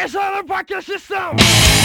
Desce no parque system.